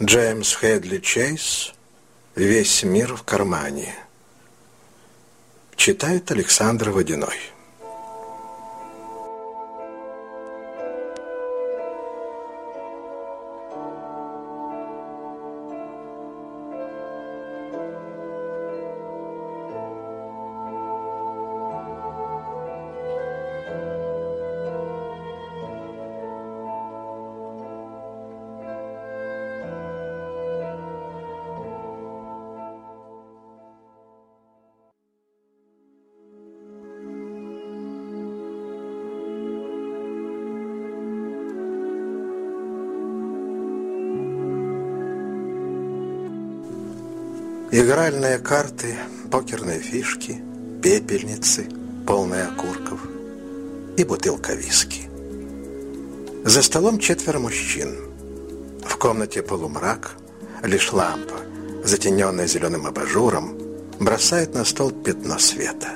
Джеймс Хедли Чейз «Весь мир в кармане». Читает Александр Водяной. Игральные карты, покерные фишки, пепельницы, полные окурков и бутылка виски. За столом четверо мужчин. В комнате полумрак, лишь лампа, затененная зеленым абажуром, бросает на стол пятно света.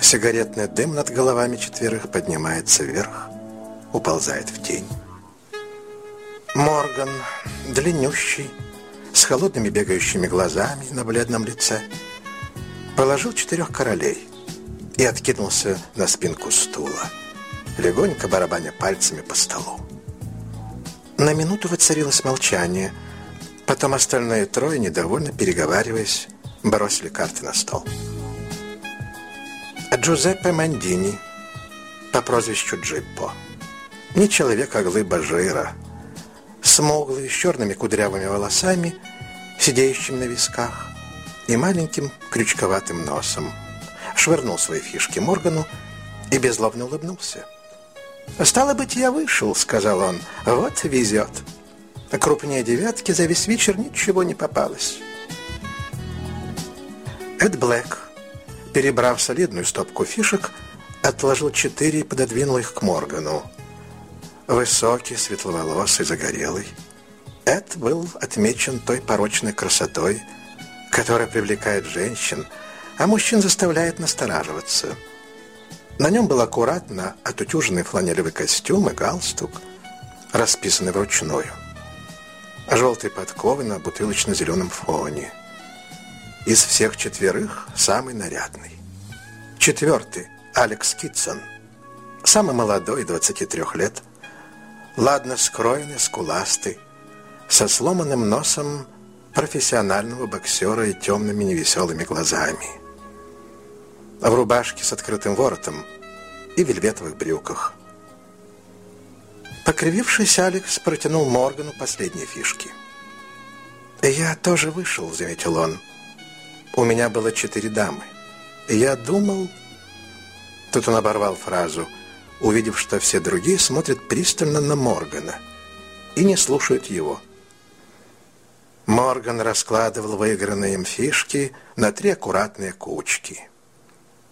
Сигаретный дым над головами четверых поднимается вверх, уползает в тень. Морган, длиннющий, с холодными бегающими глазами на бледном лице, положил четырех королей и откинулся на спинку стула, легонько барабаня пальцами по столу. На минуту воцарилось молчание, потом остальные трое, недовольно переговариваясь, бросили карты на стол. Джузеппе Мандини по прозвищу Джиппо. Не человек, а глыба жира – смуглый, с черными кудрявыми волосами, сидеющим на висках, и маленьким крючковатым носом. Швырнул свои фишки Моргану и беззлобно улыбнулся. «Стало быть, я вышел», — сказал он. «Вот везет». Крупнее девятки за весь вечер ничего не попалось. Эд Блэк, перебрав солидную стопку фишек, отложил четыре и пододвинул их к Моргану. Высокий, светловолосый, загорелый. Эд был отмечен той порочной красотой, которая привлекает женщин, а мужчин заставляет настораживаться. На нем был аккуратно отутюженный фланелевый костюм и галстук, расписанный вручную. Желтые подковы на бутылочно-зеленом фоне. Из всех четверых самый нарядный. Четвертый – Алекс Китсон. Самый молодой, 23 лет – ладно скроенный, скуластый, со сломанным носом профессионального боксера и темными невеселыми глазами. В рубашке с открытым воротом и вельветовых брюках. Покривившись, Алекс протянул Моргану последние фишки. «Я тоже вышел», — заметил он. «У меня было четыре дамы. Я думал...» Тут он оборвал фразу — увидев, что все другие смотрят пристально на Моргана и не слушают его. Морган раскладывал выигранные им фишки на три аккуратные кучки.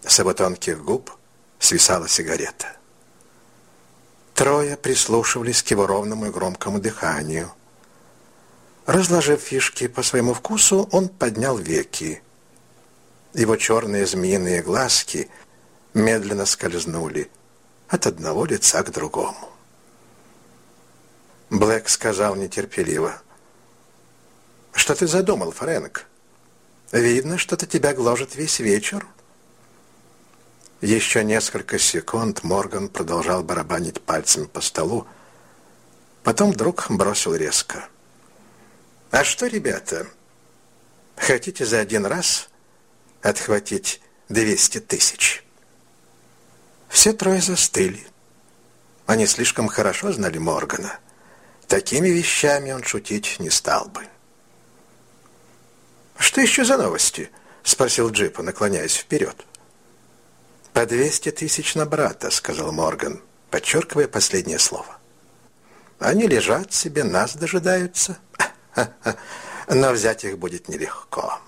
С его тонких губ свисала сигарета. Трое прислушивались к его ровному и громкому дыханию. Разложив фишки по своему вкусу, он поднял веки. Его черные змеиные глазки медленно скользнули от одного лица к другому. Блэк сказал нетерпеливо. «Что ты задумал, Фрэнк? Видно, что-то тебя гложет весь вечер». Еще несколько секунд Морган продолжал барабанить пальцами по столу, потом вдруг бросил резко. «А что, ребята, хотите за один раз отхватить двести тысяч?» Все трое застыли. Они слишком хорошо знали Моргана. Такими вещами он шутить не стал бы. «Что еще за новости?» — спросил Джипа, наклоняясь вперед. «По двести тысяч на брата», — сказал Морган, подчеркивая последнее слово. «Они лежат себе, нас дожидаются. Но взять их будет нелегко».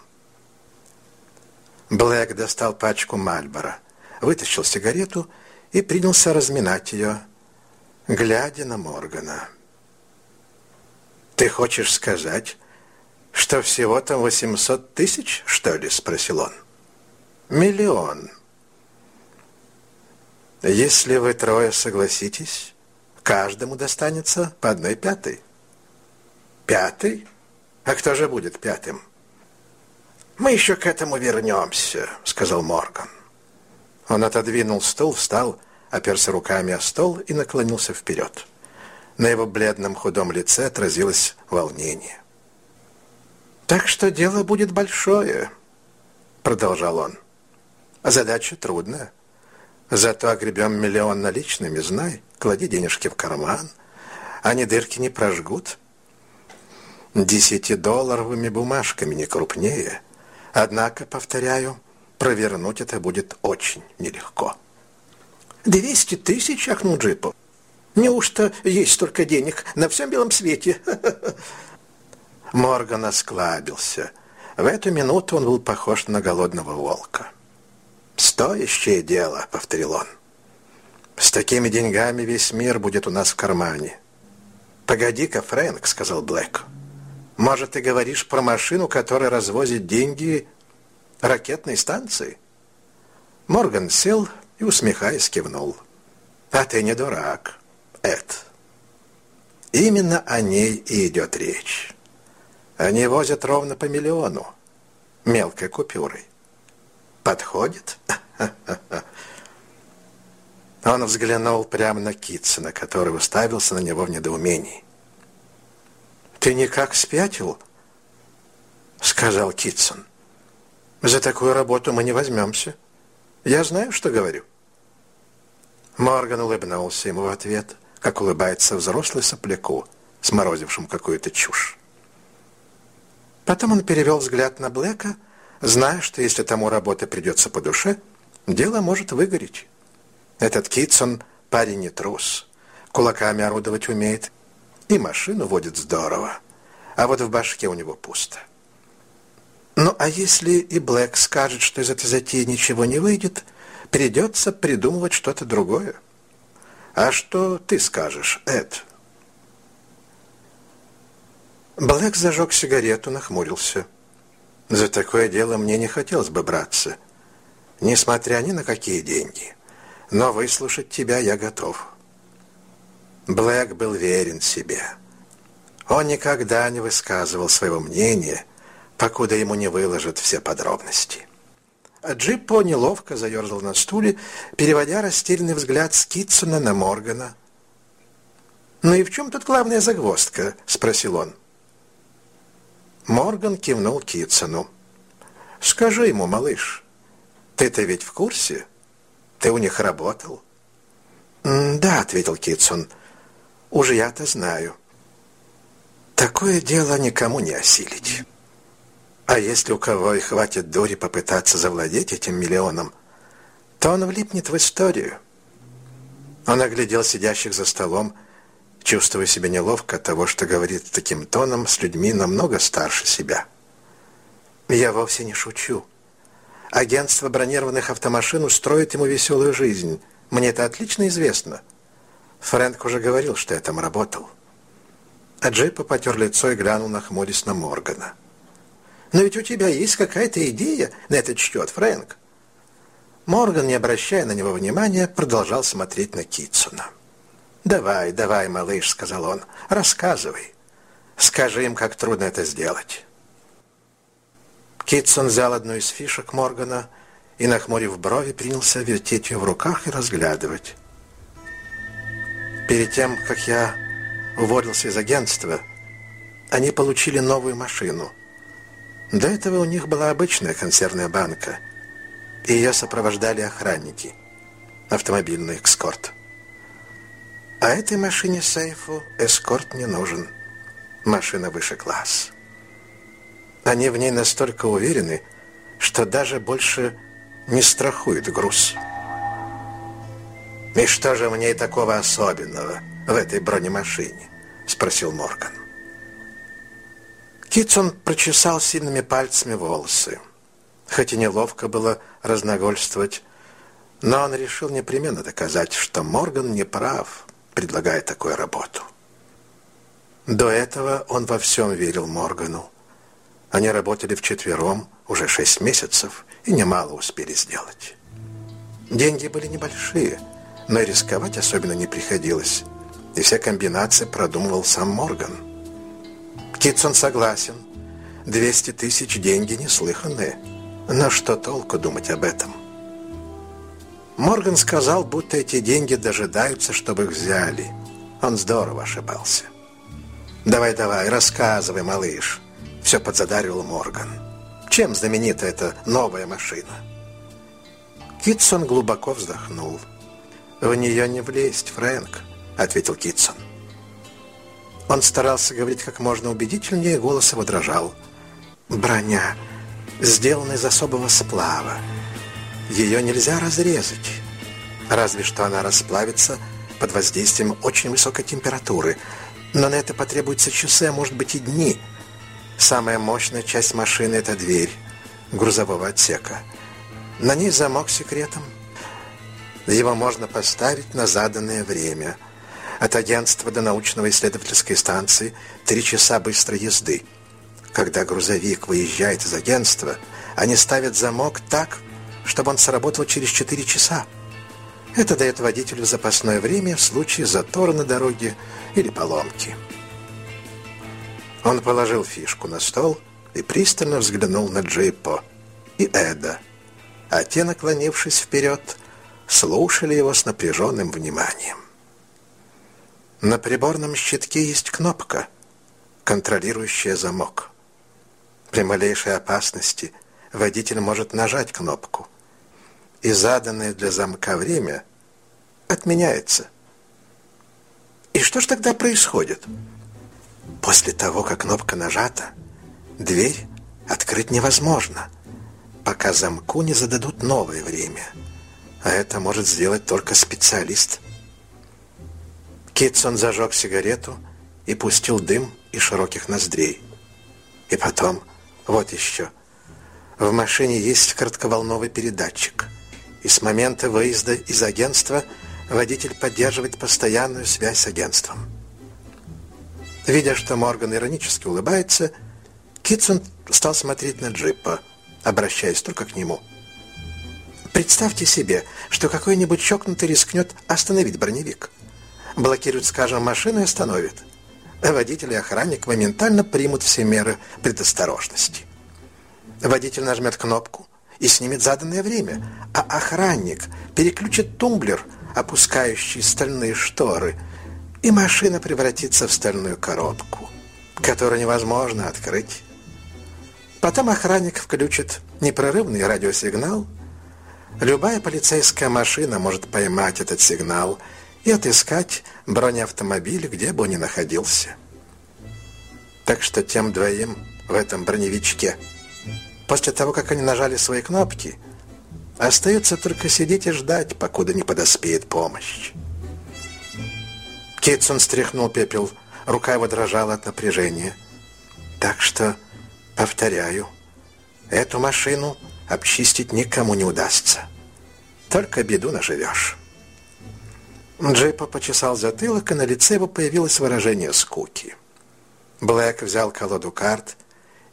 Блэк достал пачку Мальбора — вытащил сигарету и принялся разминать ее, глядя на Моргана. «Ты хочешь сказать, что всего там 800 тысяч, что ли?» – спросил он. «Миллион. Если вы трое согласитесь, каждому достанется по одной пятой». Пятый? А кто же будет пятым? Мы еще к этому вернемся, сказал Морган. Он отодвинул стул, встал, оперся руками о стол и наклонился вперед. На его бледном худом лице отразилось волнение. «Так что дело будет большое», — продолжал он. «Задача трудная. Зато огребем миллион наличными, знай. Клади денежки в карман. Они дырки не прожгут. Десятидолларовыми бумажками не крупнее. Однако, повторяю, провернуть это будет очень нелегко». «Двести тысяч, ахнул Джипов. Неужто есть столько денег на всем белом свете?» Морган осклабился. В эту минуту он был похож на голодного волка. «Стоящее дело», — повторил он. «С такими деньгами весь мир будет у нас в кармане». «Погоди-ка, Фрэнк», — сказал Блэк. «Может, ты говоришь про машину, которая развозит деньги ракетной станции?» Морган сел и, усмехаясь, кивнул. «А ты не дурак, Эд». Именно о ней и идет речь. Они возят ровно по миллиону мелкой купюрой. Подходит? Он взглянул прямо на Китсона, который уставился на него в недоумении. «Ты никак спятил?» — сказал Китсон. «За такую работу мы не возьмемся. Я знаю, что говорю». Морган улыбнулся ему в ответ, как улыбается взрослый сопляку, сморозившим какую-то чушь. Потом он перевел взгляд на Блэка, зная, что если тому работа придется по душе, дело может выгореть. Этот Китсон парень не трус, кулаками орудовать умеет и машину водит здорово, а вот в башке у него пусто. Ну, а если и Блэк скажет, что из этой затеи ничего не выйдет, придется придумывать что-то другое. А что ты скажешь, Эд? Блэк зажег сигарету, нахмурился. За такое дело мне не хотелось бы браться, несмотря ни на какие деньги. Но выслушать тебя я готов. Блэк был верен себе. Он никогда не высказывал своего мнения, покуда ему не выложат все подробности. Джиппо неловко заерзал на стуле, переводя растерянный взгляд с Китсона на Моргана. «Ну и в чем тут главная загвоздка?» — спросил он. Морган кивнул Китсону. «Скажи ему, малыш, ты-то ведь в курсе? Ты у них работал?» «Да», — ответил Китсон, — «уж я-то знаю». «Такое дело никому не осилить. А если у кого и хватит дури попытаться завладеть этим миллионом, то он влипнет в историю». Он оглядел сидящих за столом, — чувствуя себя неловко от того, что говорит таким тоном с людьми намного старше себя. Я вовсе не шучу. Агентство бронированных автомашин устроит ему веселую жизнь. Мне это отлично известно. Фрэнк уже говорил, что я там работал. А Джипа потер лицо и глянул, нахмурясь на Моргана. «Но ведь у тебя есть какая-то идея на этот счет, Фрэнк?» Морган, не обращая на него внимания, продолжал смотреть на Китсона. «Давай, давай, малыш», — сказал он, — «рассказывай. Скажи им, как трудно это сделать». Китсон взял одну из фишек Моргана и, нахмурив брови, принялся вертеть ее в руках и разглядывать. Перед тем, как я уволился из агентства, они получили новую машину. До этого у них была обычная консервная банка, и ее сопровождали охранники. Автомобильный экскорт. А этой машине-сейфу эскорт не нужен. Машина выше класс. Они в ней настолько уверены, что даже больше не страхуют груз. «И что же в ней такого особенного в этой бронемашине?» — спросил Морган. Китсон прочесал сильными пальцами волосы. Хоть и неловко было разногольствовать, но он решил непременно доказать, что Морган не прав — предлагая такую работу. До этого он во всем верил Моргану. Они работали вчетвером уже шесть месяцев и немало успели сделать. Деньги были небольшие, но и рисковать особенно не приходилось, и все комбинации продумывал сам Морган. Китсон согласен. 200 тысяч деньги неслыханные. Но что толку думать об этом? Морган сказал, будто эти деньги дожидаются, чтобы их взяли. Он здорово ошибался. «Давай, давай, рассказывай, малыш», — все подзадаривал Морган. «Чем знаменита эта новая машина?» Китсон глубоко вздохнул. «В нее не влезть, Фрэнк», — ответил Китсон. Он старался говорить как можно убедительнее, голос его дрожал. «Броня, сделана из особого сплава. Ее нельзя разрезать. Разве что она расплавится под воздействием очень высокой температуры. Но на это потребуются часы, а может быть и дни. Самая мощная часть машины – это дверь грузового отсека. На ней замок с секретом. Его можно поставить на заданное время. От агентства до научно-исследовательской станции три часа быстрой езды. Когда грузовик выезжает из агентства, они ставят замок так, чтобы он сработал через 4 часа. Это дает водителю запасное время в случае затора на дороге или поломки. Он положил фишку на стол и пристально взглянул на Джиппо и Эда, а те, наклонившись вперед, слушали его с напряженным вниманием. На приборном щитке есть кнопка, контролирующая замок. При малейшей опасности водитель может нажать кнопку – и заданное для замка время отменяется. И что ж тогда происходит? После того, как кнопка нажата, дверь открыть невозможно, пока замку не зададут новое время. А это может сделать только специалист. Китсон зажег сигарету и пустил дым из широких ноздрей. И потом, вот еще, в машине есть коротковолновый передатчик – и с момента выезда из агентства водитель поддерживает постоянную связь с агентством. Видя, что Морган иронически улыбается, Китсон стал смотреть на джипа, обращаясь только к нему. Представьте себе, что какой-нибудь чокнутый рискнет остановить броневик. Блокирует, скажем, машину и остановит. Водитель и охранник моментально примут все меры предосторожности. Водитель нажмет кнопку, и снимет заданное время, а охранник переключит тумблер, опускающий стальные шторы, и машина превратится в стальную коробку, которую невозможно открыть. Потом охранник включит непрерывный радиосигнал. Любая полицейская машина может поймать этот сигнал и отыскать бронеавтомобиль, где бы он ни находился. Так что тем двоим в этом броневичке – После того, как они нажали свои кнопки, остается только сидеть и ждать, покуда не подоспеет помощь. Китсон стряхнул пепел, рука его дрожала от напряжения. Так что, повторяю, эту машину обчистить никому не удастся. Только беду наживешь. Джейпа почесал затылок, и на лице его появилось выражение скуки. Блэк взял колоду карт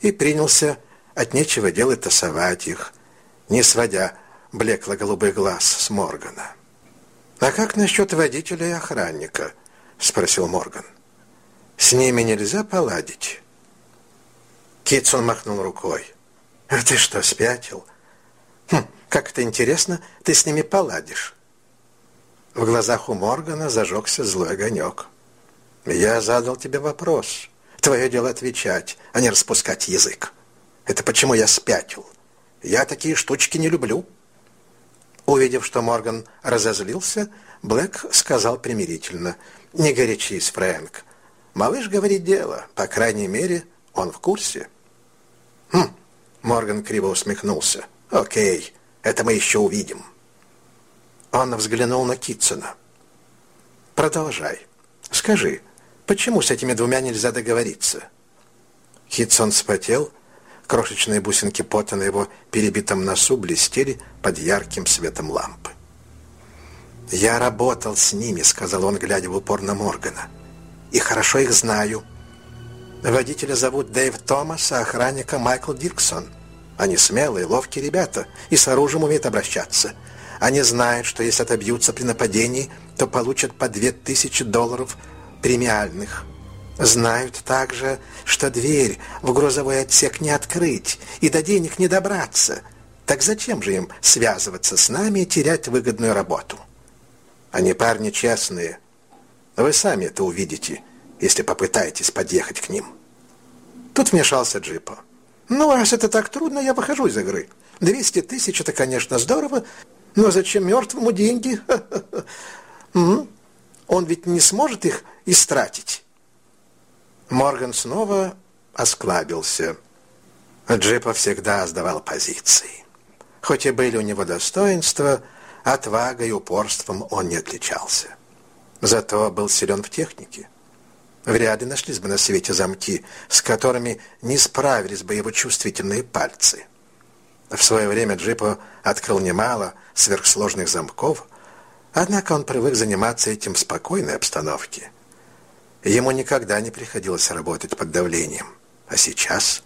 и принялся от нечего делать тасовать их, не сводя блекло-голубый глаз с Моргана. «А как насчет водителя и охранника?» — спросил Морган. «С ними нельзя поладить?» Китсон махнул рукой. «А ты что, спятил? Хм, как это интересно, ты с ними поладишь». В глазах у Моргана зажегся злой огонек. «Я задал тебе вопрос. Твое дело отвечать, а не распускать язык». Это почему я спятил. Я такие штучки не люблю». Увидев, что Морган разозлился, Блэк сказал примирительно. «Не горячись, Фрэнк. Малыш говорит дело. По крайней мере, он в курсе». «Хм», — Морган криво усмехнулся. «Окей, это мы еще увидим». Он взглянул на Китсона. «Продолжай. Скажи, почему с этими двумя нельзя договориться?» Китсон вспотел Крошечные бусинки пота на его перебитом носу блестели под ярким светом лампы. «Я работал с ними», — сказал он, глядя в упор на Моргана. «И хорошо их знаю. Водителя зовут Дэйв Томас, а охранника Майкл Дирксон. Они смелые, ловкие ребята и с оружием умеют обращаться. Они знают, что если отобьются при нападении, то получат по две тысячи долларов премиальных. Знают также, что дверь в грузовой отсек не открыть и до денег не добраться. Так зачем же им связываться с нами и терять выгодную работу? Они парни честные. Вы сами это увидите, если попытаетесь подъехать к ним. Тут вмешался Джипо. Ну, раз это так трудно, я выхожу из игры. 200 тысяч – это, конечно, здорово, но зачем мертвому деньги? Он ведь не сможет их истратить. Морган снова осклабился. Джипа всегда сдавал позиции. Хоть и были у него достоинства, отвагой и упорством он не отличался. Зато был силен в технике. Вряд ли нашлись бы на свете замки, с которыми не справились бы его чувствительные пальцы. В свое время Джипо открыл немало сверхсложных замков, однако он привык заниматься этим в спокойной обстановке. Ему никогда не приходилось работать под давлением. А сейчас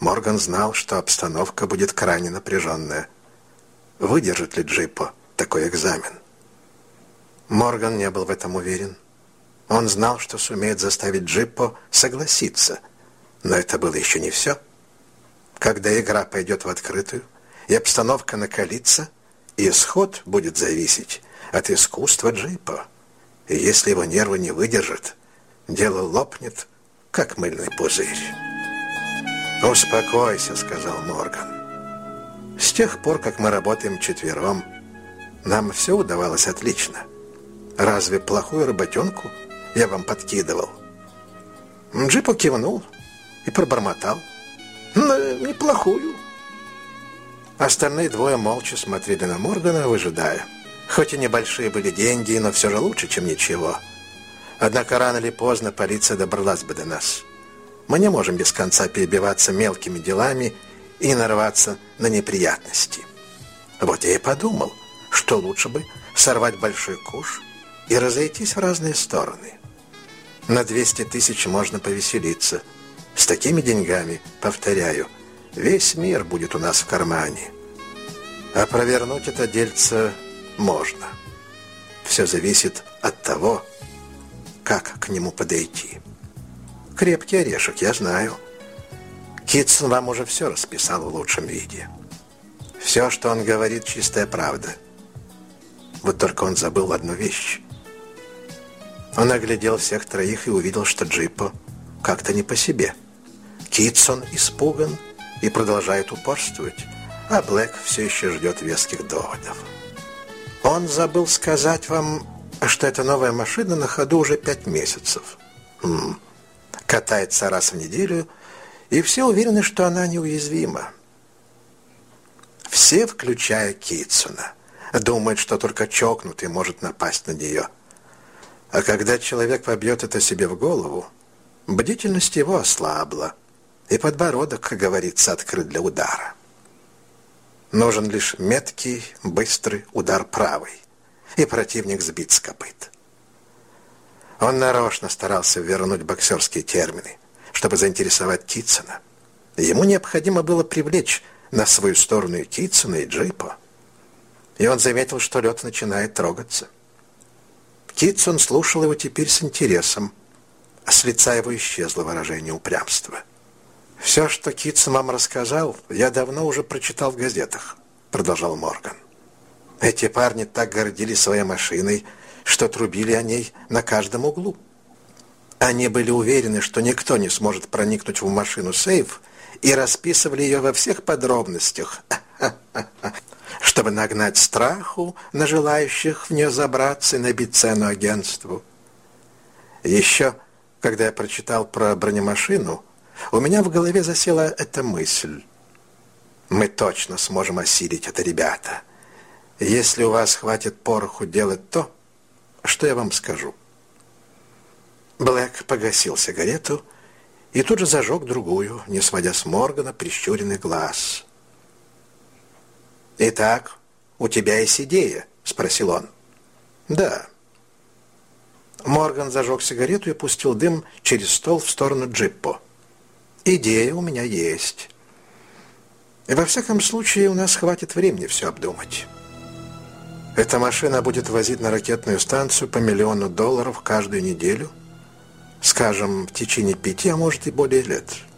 Морган знал, что обстановка будет крайне напряженная. Выдержит ли Джипо такой экзамен? Морган не был в этом уверен. Он знал, что сумеет заставить Джиппо согласиться. Но это было еще не все. Когда игра пойдет в открытую, и обстановка накалится, исход будет зависеть от искусства Джиппо. И если его нервы не выдержат, дело лопнет, как мыльный пузырь. «Успокойся», — сказал Морган. «С тех пор, как мы работаем четвером, нам все удавалось отлично. Разве плохую работенку я вам подкидывал?» Джипо кивнул и пробормотал. «Ну, неплохую». Остальные двое молча смотрели на Моргана, выжидая. Хоть и небольшие были деньги, но все же лучше, чем ничего. Однако рано или поздно полиция добралась бы до нас. Мы не можем без конца перебиваться мелкими делами и нарваться на неприятности. Вот я и подумал, что лучше бы сорвать большой куш и разойтись в разные стороны. На 200 тысяч можно повеселиться. С такими деньгами, повторяю, весь мир будет у нас в кармане. А провернуть это дельце можно. Все зависит от того, как к нему подойти. Крепкий орешек, я знаю. Китсон вам уже все расписал в лучшем виде. Все, что он говорит, чистая правда. Вот только он забыл одну вещь. Он оглядел всех троих и увидел, что Джипо как-то не по себе. Китсон испуган и продолжает упорствовать, а Блэк все еще ждет веских доводов. Он забыл сказать вам что эта новая машина на ходу уже пять месяцев. М -м. Катается раз в неделю, и все уверены, что она неуязвима. Все, включая Китсуна, думают, что только чокнутый может напасть на нее. А когда человек побьет это себе в голову, бдительность его ослабла, и подбородок, как говорится, открыт для удара. Нужен лишь меткий, быстрый удар правой и противник сбит с копыт. Он нарочно старался вернуть боксерские термины, чтобы заинтересовать Китсона. Ему необходимо было привлечь на свою сторону и Китсона, и Джипа. И он заметил, что лед начинает трогаться. Китсон слушал его теперь с интересом, а с лица его исчезло выражение упрямства. «Все, что Китсон вам рассказал, я давно уже прочитал в газетах», — продолжал Морган. Эти парни так гордились своей машиной, что трубили о ней на каждом углу. Они были уверены, что никто не сможет проникнуть в машину сейф и расписывали ее во всех подробностях, чтобы нагнать страху на желающих в нее забраться и набить цену агентству. Еще, когда я прочитал про бронемашину, у меня в голове засела эта мысль. Мы точно сможем осилить это, ребята если у вас хватит пороху делать то, что я вам скажу. Блэк погасил сигарету и тут же зажег другую, не сводя с Моргана прищуренный глаз. «Итак, у тебя есть идея?» — спросил он. «Да». Морган зажег сигарету и пустил дым через стол в сторону Джиппо. «Идея у меня есть. И во всяком случае у нас хватит времени все обдумать». Эта машина будет возить на ракетную станцию по миллиону долларов каждую неделю, скажем, в течение пяти, а может и более лет –